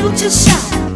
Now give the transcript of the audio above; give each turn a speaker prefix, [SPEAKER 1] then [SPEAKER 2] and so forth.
[SPEAKER 1] future shine.